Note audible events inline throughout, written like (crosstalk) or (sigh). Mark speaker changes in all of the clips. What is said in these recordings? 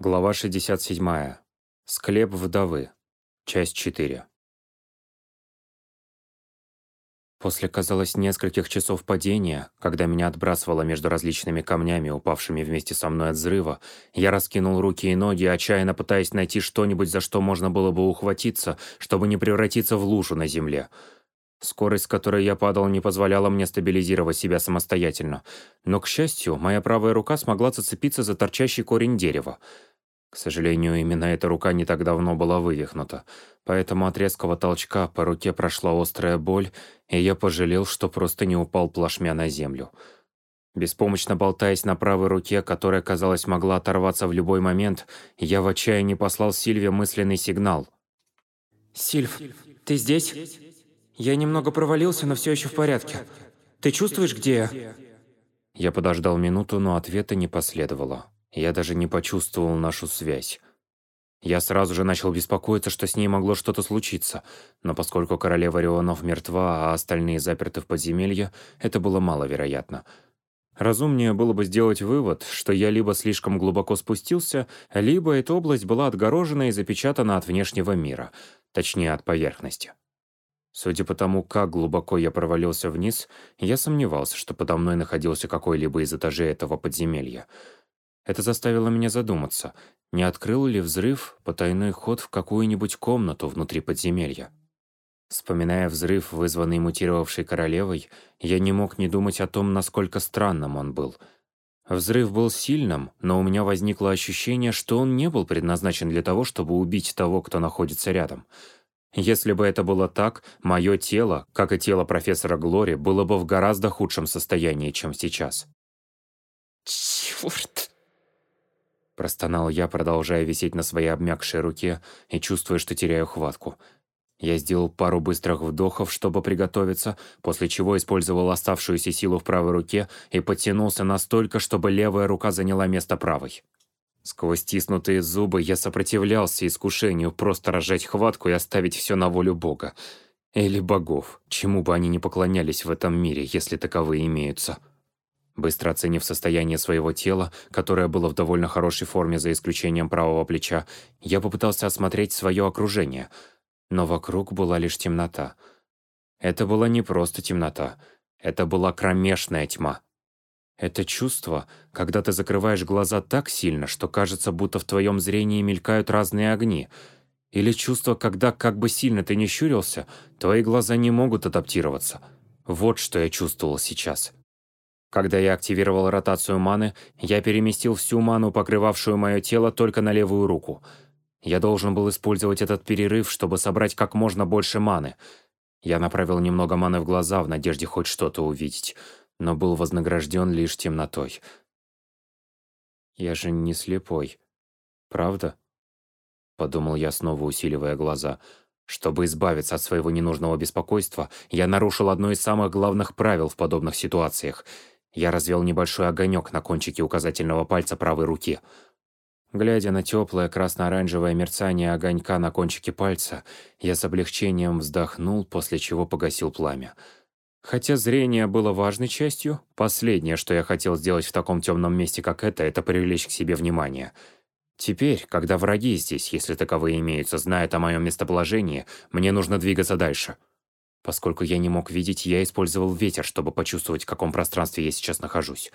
Speaker 1: Глава 67. Склеп вдовы. Часть 4. После, казалось, нескольких часов падения, когда меня отбрасывало между различными камнями, упавшими вместе со мной от взрыва, я раскинул руки и ноги, отчаянно пытаясь найти что-нибудь, за что можно было бы ухватиться, чтобы не превратиться в лужу на земле. Скорость, с которой я падал, не позволяла мне стабилизировать себя самостоятельно. Но, к счастью, моя правая рука смогла зацепиться за торчащий корень дерева – к сожалению, именно эта рука не так давно была вывихнута, поэтому от резкого толчка по руке прошла острая боль, и я пожалел, что просто не упал плашмя на землю. Беспомощно болтаясь на правой руке, которая, казалось, могла оторваться в любой момент, я в отчаянии послал Сильве мысленный сигнал.
Speaker 2: «Сильв, ты здесь? Я немного провалился, но все еще в порядке. Ты чувствуешь, где я?»
Speaker 1: Я подождал минуту, но ответа не последовало. Я даже не почувствовал нашу связь. Я сразу же начал беспокоиться, что с ней могло что-то случиться, но поскольку королева Рионов мертва, а остальные заперты в подземелье, это было маловероятно. Разумнее было бы сделать вывод, что я либо слишком глубоко спустился, либо эта область была отгорожена и запечатана от внешнего мира, точнее от поверхности. Судя по тому, как глубоко я провалился вниз, я сомневался, что подо мной находился какой-либо из этажей этого подземелья — это заставило меня задуматься, не открыл ли взрыв потайной ход в какую-нибудь комнату внутри подземелья. Вспоминая взрыв, вызванный мутировавшей королевой, я не мог не думать о том, насколько странным он был. Взрыв был сильным, но у меня возникло ощущение, что он не был предназначен для того, чтобы убить того, кто находится рядом. Если бы это было так, мое тело, как и тело профессора Глори, было бы в гораздо худшем состоянии, чем сейчас.
Speaker 2: «Чёрт!»
Speaker 1: Простонал я, продолжая висеть на своей обмякшей руке и чувствуя, что теряю хватку. Я сделал пару быстрых вдохов, чтобы приготовиться, после чего использовал оставшуюся силу в правой руке и подтянулся настолько, чтобы левая рука заняла место правой. Сквозь стиснутые зубы я сопротивлялся искушению просто разжать хватку и оставить все на волю Бога. Или богов, чему бы они ни поклонялись в этом мире, если таковые имеются. Быстро оценив состояние своего тела, которое было в довольно хорошей форме за исключением правого плеча, я попытался осмотреть свое окружение, но вокруг была лишь темнота. Это была не просто темнота, это была кромешная тьма. Это чувство, когда ты закрываешь глаза так сильно, что кажется, будто в твоем зрении мелькают разные огни. Или чувство, когда, как бы сильно ты не щурился, твои глаза не могут адаптироваться. Вот что я чувствовал сейчас. Когда я активировал ротацию маны, я переместил всю ману, покрывавшую мое тело, только на левую руку. Я должен был использовать этот перерыв, чтобы собрать как можно больше маны. Я направил немного маны в глаза в надежде хоть что-то увидеть, но был вознагражден лишь темнотой. «Я же не слепой, правда?» Подумал я, снова усиливая глаза. Чтобы избавиться от своего ненужного беспокойства, я нарушил одно из самых главных правил в подобных ситуациях — я развел небольшой огонек на кончике указательного пальца правой руки. Глядя на теплое красно-оранжевое мерцание огонька на кончике пальца, я с облегчением вздохнул, после чего погасил пламя. Хотя зрение было важной частью, последнее, что я хотел сделать в таком темном месте, как это, это привлечь к себе внимание. Теперь, когда враги здесь, если таковые имеются, знают о моем местоположении, мне нужно двигаться дальше. Поскольку я не мог видеть, я использовал ветер, чтобы почувствовать, в каком пространстве я сейчас нахожусь.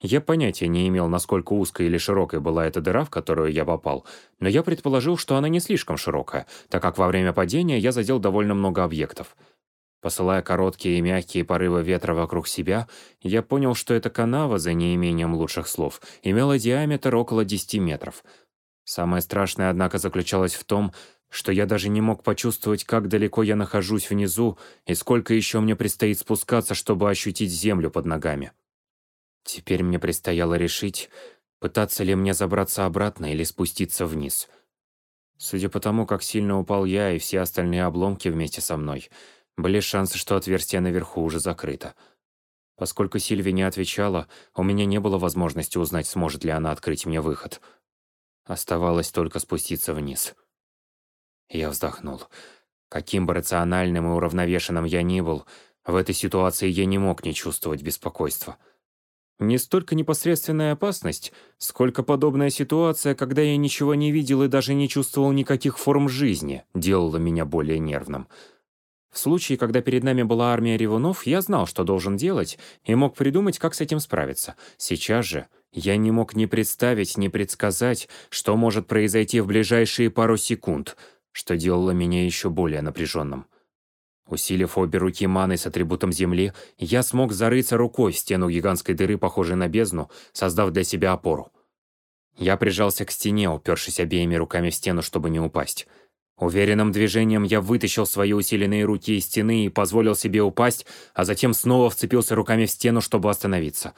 Speaker 1: Я понятия не имел, насколько узкой или широкой была эта дыра, в которую я попал, но я предположил, что она не слишком широкая, так как во время падения я задел довольно много объектов. Посылая короткие и мягкие порывы ветра вокруг себя, я понял, что эта канава, за неимением лучших слов, имела диаметр около 10 метров. Самое страшное, однако, заключалось в том, что я даже не мог почувствовать, как далеко я нахожусь внизу и сколько еще мне предстоит спускаться, чтобы ощутить землю под ногами. Теперь мне предстояло решить, пытаться ли мне забраться обратно или спуститься вниз. Судя по тому, как сильно упал я и все остальные обломки вместе со мной, были шансы, что отверстие наверху уже закрыто. Поскольку Сильви не отвечала, у меня не было возможности узнать, сможет ли она открыть мне выход. Оставалось только спуститься вниз. Я вздохнул. Каким бы рациональным и уравновешенным я ни был, в этой ситуации я не мог не чувствовать беспокойства. Не столько непосредственная опасность, сколько подобная ситуация, когда я ничего не видел и даже не чувствовал никаких форм жизни, делала меня более нервным. В случае, когда перед нами была армия ревунов, я знал, что должен делать, и мог придумать, как с этим справиться. Сейчас же я не мог ни представить, ни предсказать, что может произойти в ближайшие пару секунд, что делало меня еще более напряженным. Усилив обе руки маной с атрибутом земли, я смог зарыться рукой в стену гигантской дыры, похожей на бездну, создав для себя опору. Я прижался к стене, упершись обеими руками в стену, чтобы не упасть. Уверенным движением я вытащил свои усиленные руки из стены и позволил себе упасть, а затем снова вцепился руками в стену, чтобы остановиться.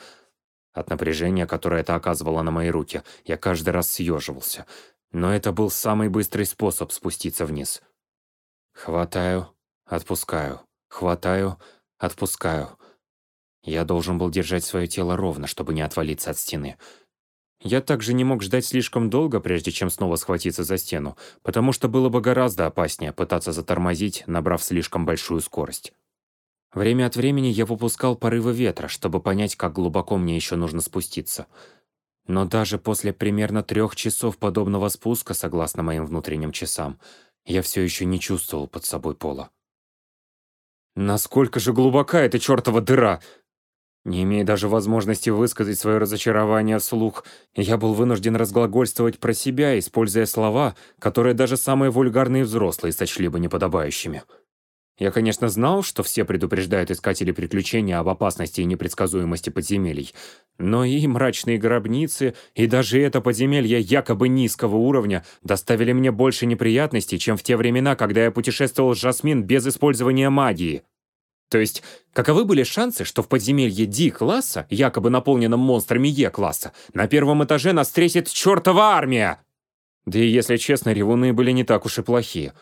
Speaker 1: От напряжения, которое это оказывало на мои руки, я каждый раз съеживался. Но это был самый быстрый способ спуститься вниз. Хватаю, отпускаю, хватаю, отпускаю. Я должен был держать свое тело ровно, чтобы не отвалиться от стены. Я также не мог ждать слишком долго, прежде чем снова схватиться за стену, потому что было бы гораздо опаснее пытаться затормозить, набрав слишком большую скорость. Время от времени я выпускал порывы ветра, чтобы понять, как глубоко мне еще нужно спуститься. Но даже после примерно трех часов подобного спуска, согласно моим внутренним часам, я все еще не чувствовал под собой пола. Насколько же глубока эта чертова дыра! Не имея даже возможности высказать свое разочарование вслух, я был вынужден разглагольствовать про себя, используя слова, которые даже самые вульгарные взрослые сочли бы неподобающими. Я, конечно, знал, что все предупреждают искателей приключений об опасности и непредсказуемости подземелий, но и мрачные гробницы, и даже это подземелье якобы низкого уровня доставили мне больше неприятностей, чем в те времена, когда я путешествовал с Жасмин без использования магии. То есть, каковы были шансы, что в подземелье D-класса, якобы наполненном монстрами Е-класса, на первом этаже нас встретит чертова армия? Да и если честно, ревуны были не так уж и плохие.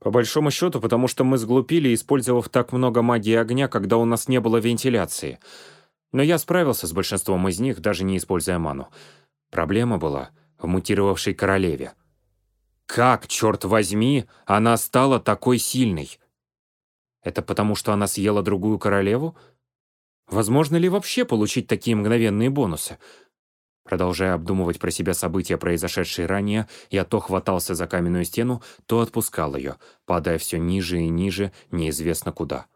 Speaker 1: По большому счету, потому что мы сглупили, использовав так много магии огня, когда у нас не было вентиляции. Но я справился с большинством из них, даже не используя ману. Проблема была в мутировавшей королеве. Как, черт возьми, она стала такой сильной? Это потому, что она съела другую королеву? Возможно ли вообще получить такие мгновенные бонусы? Продолжая обдумывать про себя события, произошедшие ранее, я то хватался за каменную стену, то отпускал ее, падая все ниже и ниже, неизвестно куда.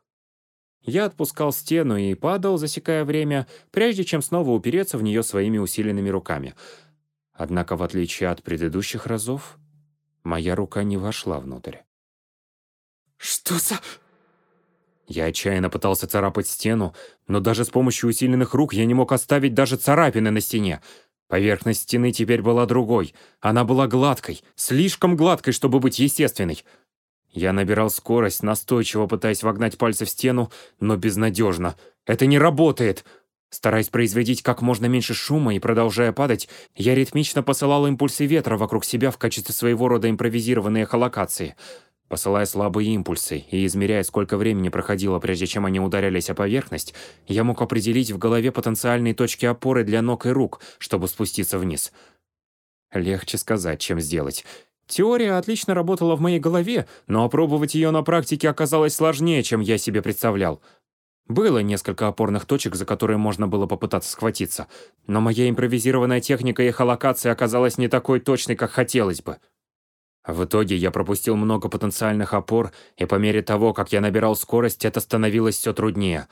Speaker 1: Я отпускал стену и падал, засекая время, прежде чем снова упереться в нее своими усиленными руками. Однако, в отличие от предыдущих разов, моя рука не вошла внутрь.
Speaker 2: «Что за...»
Speaker 1: Я отчаянно пытался царапать стену, но даже с помощью усиленных рук я не мог оставить даже царапины на стене. Поверхность стены теперь была другой. Она была гладкой, слишком гладкой, чтобы быть естественной. Я набирал скорость, настойчиво пытаясь вогнать пальцы в стену, но безнадежно. Это не работает. Стараясь производить как можно меньше шума и продолжая падать, я ритмично посылал импульсы ветра вокруг себя в качестве своего рода импровизированной эхолокации — Посылая слабые импульсы и измеряя, сколько времени проходило, прежде чем они ударялись о поверхность, я мог определить в голове потенциальные точки опоры для ног и рук, чтобы спуститься вниз. Легче сказать, чем сделать. Теория отлично работала в моей голове, но опробовать ее на практике оказалось сложнее, чем я себе представлял. Было несколько опорных точек, за которые можно было попытаться схватиться, но моя импровизированная техника эхолокации оказалась не такой точной, как хотелось бы. В итоге я пропустил много потенциальных опор, и по мере того, как я набирал скорость, это становилось все труднее.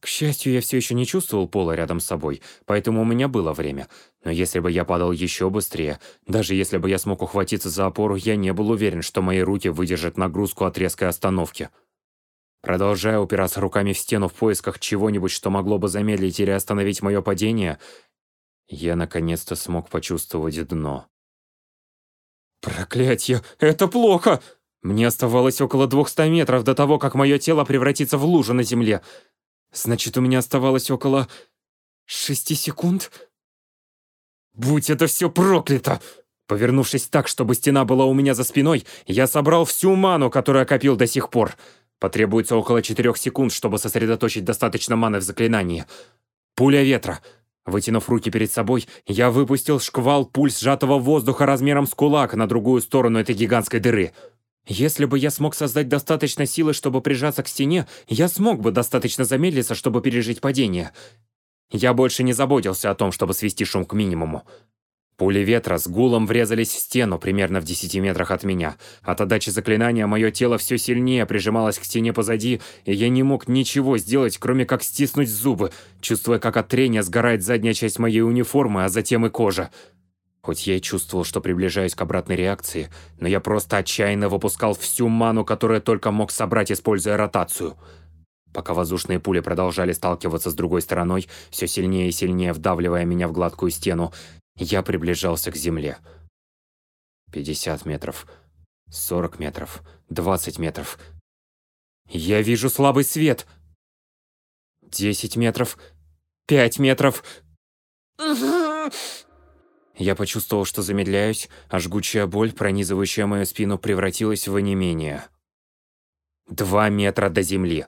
Speaker 1: К счастью, я все еще не чувствовал пола рядом с собой, поэтому у меня было время. Но если бы я падал еще быстрее, даже если бы я смог ухватиться за опору, я не был уверен, что мои руки выдержат нагрузку от резкой остановки. Продолжая упираться руками в стену в поисках чего-нибудь, что могло бы замедлить или остановить мое падение, я наконец-то смог почувствовать дно. Проклятье, это плохо! Мне оставалось около 200 метров до того, как мое тело превратится в лужу на земле. Значит, у меня оставалось около... шести секунд? Будь это все проклято! Повернувшись так, чтобы стена была у меня за спиной, я собрал всю ману, которую копил до сих пор. Потребуется около четырех секунд, чтобы сосредоточить достаточно маны в заклинании. Пуля ветра. Вытянув руки перед собой, я выпустил шквал пульс сжатого воздуха размером с кулак на другую сторону этой гигантской дыры. Если бы я смог создать достаточно силы, чтобы прижаться к стене, я смог бы достаточно замедлиться, чтобы пережить падение. Я больше не заботился о том, чтобы свести шум к минимуму. Пули ветра с гулом врезались в стену примерно в 10 метрах от меня. От отдачи заклинания мое тело все сильнее прижималось к стене позади, и я не мог ничего сделать, кроме как стиснуть зубы, чувствуя, как от трения сгорает задняя часть моей униформы, а затем и кожа. Хоть я и чувствовал, что приближаюсь к обратной реакции, но я просто отчаянно выпускал всю ману, которую только мог собрать, используя ротацию. Пока воздушные пули продолжали сталкиваться с другой стороной, все сильнее и сильнее вдавливая меня в гладкую стену, я приближался к земле. 50 метров, 40 метров, 20 метров. Я вижу слабый свет. 10 метров, 5 метров. Я почувствовал, что замедляюсь, а жгучая боль, пронизывающая мою спину, превратилась в онемение. Два метра до земли.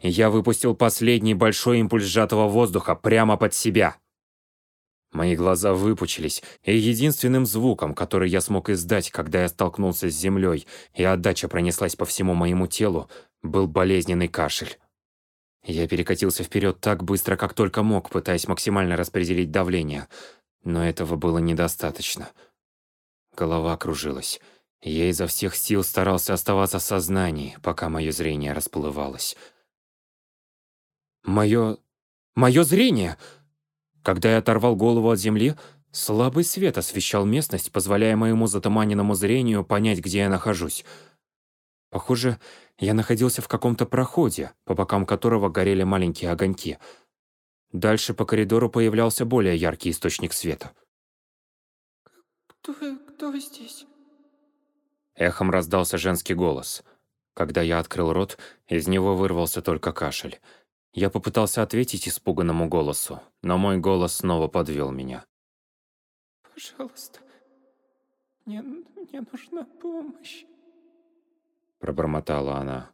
Speaker 1: Я выпустил последний большой импульс сжатого воздуха прямо под себя. Мои глаза выпучились, и единственным звуком, который я смог издать, когда я столкнулся с землей, и отдача пронеслась по всему моему телу, был болезненный кашель. Я перекатился вперед так быстро, как только мог, пытаясь максимально распределить давление, но этого было недостаточно. Голова кружилась. Я изо всех сил старался оставаться в сознании, пока мое зрение расплывалось. Мое... мое зрение! Когда я оторвал голову от земли, слабый свет освещал местность, позволяя моему затуманенному зрению понять, где я нахожусь. Похоже, я находился в каком-то проходе, по бокам которого горели маленькие огоньки. Дальше по коридору появлялся более яркий источник света.
Speaker 2: «Кто, кто здесь?»
Speaker 1: Эхом раздался женский голос. Когда я открыл рот, из него вырвался только кашель. Я попытался ответить испуганному голосу, но мой голос снова подвел меня.
Speaker 2: «Пожалуйста, мне, мне нужна помощь», —
Speaker 1: пробормотала она.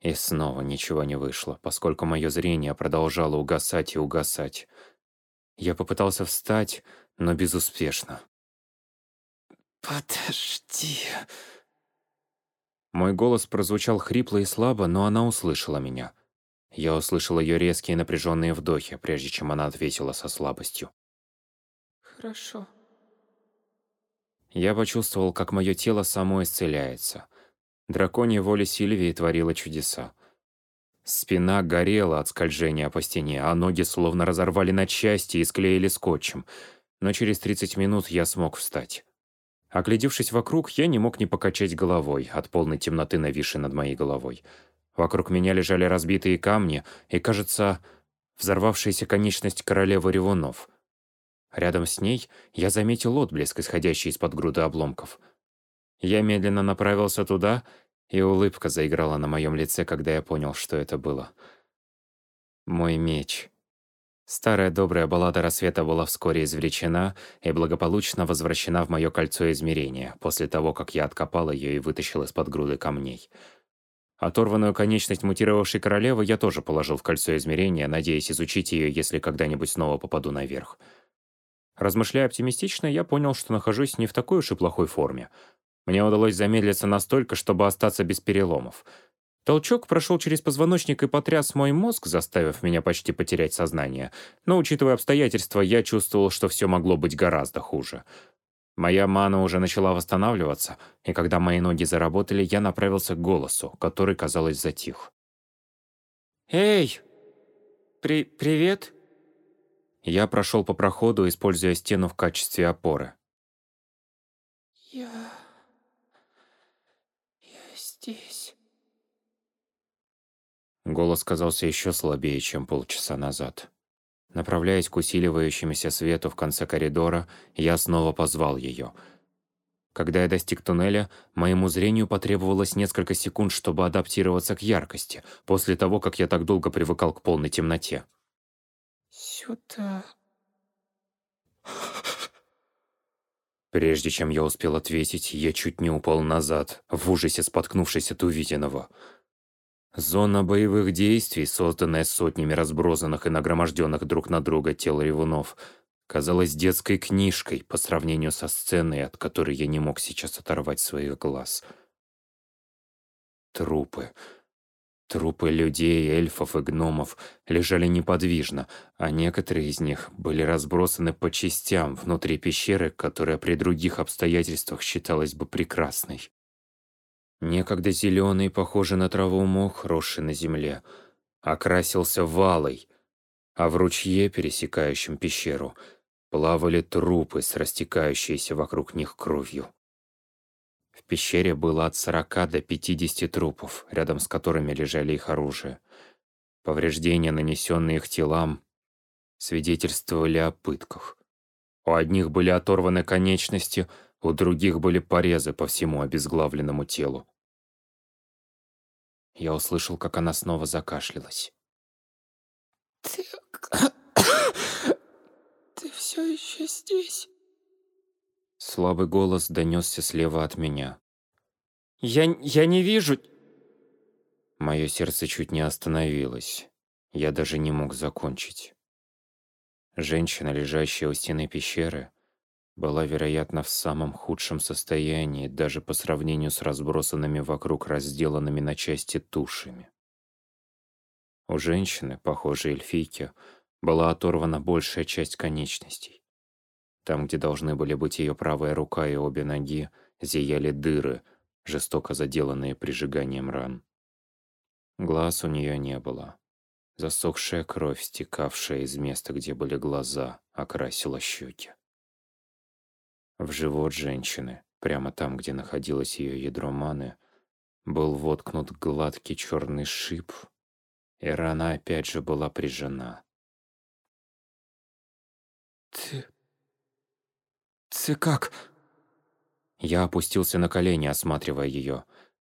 Speaker 1: И снова ничего не вышло, поскольку мое зрение продолжало угасать и угасать. Я попытался встать, но безуспешно.
Speaker 2: «Подожди...»
Speaker 1: Мой голос прозвучал хрипло и слабо, но она услышала меня. Я услышал ее резкие напряженные вдохи, прежде чем она ответила со слабостью.
Speaker 2: «Хорошо».
Speaker 1: Я почувствовал, как мое тело само исцеляется. Драконья воля Сильвии творила чудеса. Спина горела от скольжения по стене, а ноги словно разорвали на части и склеили скотчем. Но через 30 минут я смог встать. Оглядевшись вокруг, я не мог не покачать головой от полной темноты, нависшей над моей головой. Вокруг меня лежали разбитые камни и, кажется, взорвавшаяся конечность королевы ревунов. Рядом с ней я заметил отблеск, исходящий из-под груды обломков. Я медленно направился туда, и улыбка заиграла на моем лице, когда я понял, что это было. Мой меч. Старая добрая баллада рассвета была вскоре извлечена и благополучно возвращена в мое кольцо измерения, после того, как я откопал ее и вытащил из-под груды камней. Оторванную конечность мутировавшей королевы я тоже положил в кольцо измерения, надеясь изучить ее, если когда-нибудь снова попаду наверх. Размышляя оптимистично, я понял, что нахожусь не в такой уж и плохой форме. Мне удалось замедлиться настолько, чтобы остаться без переломов. Толчок прошел через позвоночник и потряс мой мозг, заставив меня почти потерять сознание. Но, учитывая обстоятельства, я чувствовал, что все могло быть гораздо хуже. Моя мана уже начала восстанавливаться, и когда мои ноги заработали, я направился к голосу, который, казалось, затих.
Speaker 2: «Эй! При привет?»
Speaker 1: Я прошел по проходу, используя стену в качестве опоры.
Speaker 2: «Я... я здесь».
Speaker 1: Голос казался еще слабее, чем полчаса назад. Направляясь к усиливающемуся свету в конце коридора, я снова позвал ее. Когда я достиг туннеля, моему зрению потребовалось несколько секунд, чтобы адаптироваться к яркости, после того, как я так долго привыкал к полной темноте.
Speaker 2: «Сюда...»
Speaker 1: Прежде чем я успел ответить, я чуть не упал назад, в ужасе споткнувшись от увиденного — Зона боевых действий, созданная сотнями разбросанных и нагроможденных друг на друга тел ревунов, казалась детской книжкой по сравнению со сценой, от которой я не мог сейчас оторвать своих глаз. Трупы. Трупы людей, эльфов и гномов лежали неподвижно, а некоторые из них были разбросаны по частям внутри пещеры, которая при других обстоятельствах считалась бы прекрасной. Некогда зеленый, похожий на траву мох, росший на земле, окрасился валой, а в ручье, пересекающем пещеру, плавали трупы с растекающейся вокруг них кровью. В пещере было от 40 до 50 трупов, рядом с которыми лежали их оружие. Повреждения, нанесенные их телам, свидетельствовали о пытках. У одних были оторваны конечности, у других были порезы по всему обезглавленному телу. Я услышал, как она снова закашлялась.
Speaker 3: «Ты... (coughs) ты все еще здесь?»
Speaker 1: Слабый голос донесся слева от меня.
Speaker 2: «Я... я не вижу...»
Speaker 1: Мое сердце чуть не остановилось. Я даже не мог закончить. Женщина, лежащая у стены пещеры, была, вероятно, в самом худшем состоянии, даже по сравнению с разбросанными вокруг разделанными на части тушами. У женщины, похожей эльфийки, была оторвана большая часть конечностей. Там, где должны были быть ее правая рука и обе ноги, зияли дыры, жестоко заделанные прижиганием ран. Глаз у нее не было. Засохшая кровь, стекавшая из места, где были глаза, окрасила щеки. В живот женщины, прямо там, где находилось ее ядро маны, был воткнут гладкий черный шип, и рана опять же была прижена.
Speaker 2: «Ты «Ты как?»
Speaker 1: Я опустился на колени, осматривая ее.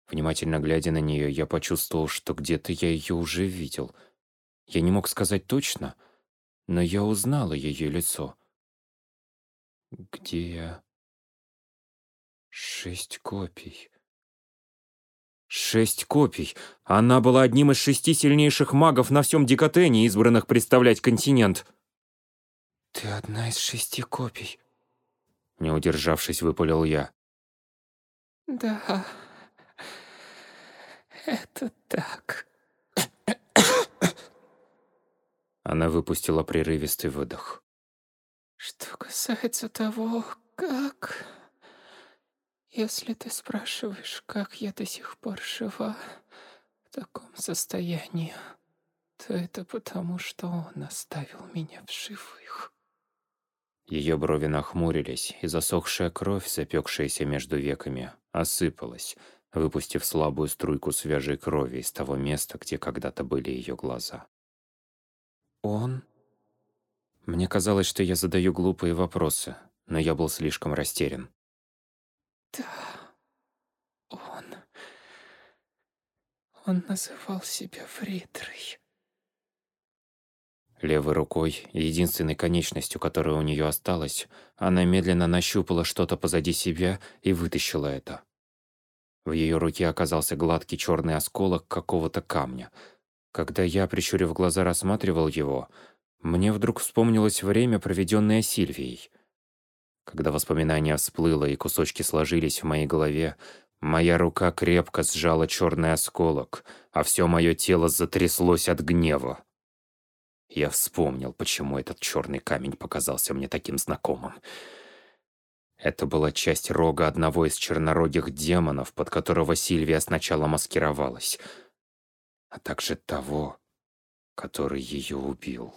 Speaker 1: Внимательно глядя на нее, я почувствовал, что где-то я ее уже видел. Я не мог сказать точно, но я узнала ее лицо. Где я? Шесть копий. Шесть копий. Она была одним из шести сильнейших магов на всем Дикотене, избранных представлять континент.
Speaker 2: Ты одна из шести копий.
Speaker 1: Не удержавшись, выпалил я.
Speaker 3: Да, это так.
Speaker 1: Она выпустила прерывистый выдох.
Speaker 3: Что касается того, как... Если ты спрашиваешь, как я до сих пор жива в таком состоянии, то это потому, что он оставил меня в живых.
Speaker 1: Ее брови нахмурились, и засохшая кровь, запекшаяся между веками, осыпалась, выпустив слабую струйку свежей крови из того места, где когда-то были ее глаза. «Он?» Мне казалось, что я задаю глупые вопросы, но я был слишком растерян.
Speaker 3: «Да, он... Он называл себя Фридрой.
Speaker 1: Левой рукой, единственной конечностью, которая у нее осталась, она медленно нащупала что-то позади себя и вытащила это. В ее руке оказался гладкий черный осколок какого-то камня. Когда я, прищурив глаза, рассматривал его, мне вдруг вспомнилось время, проведенное Сильвией. Когда воспоминание всплыло и кусочки сложились в моей голове, моя рука крепко сжала черный осколок, а все мое тело затряслось от гнева. Я вспомнил, почему этот черный камень показался мне таким знакомым. Это была часть рога одного из чернорогих демонов, под которого Сильвия сначала маскировалась, а также того, который ее убил.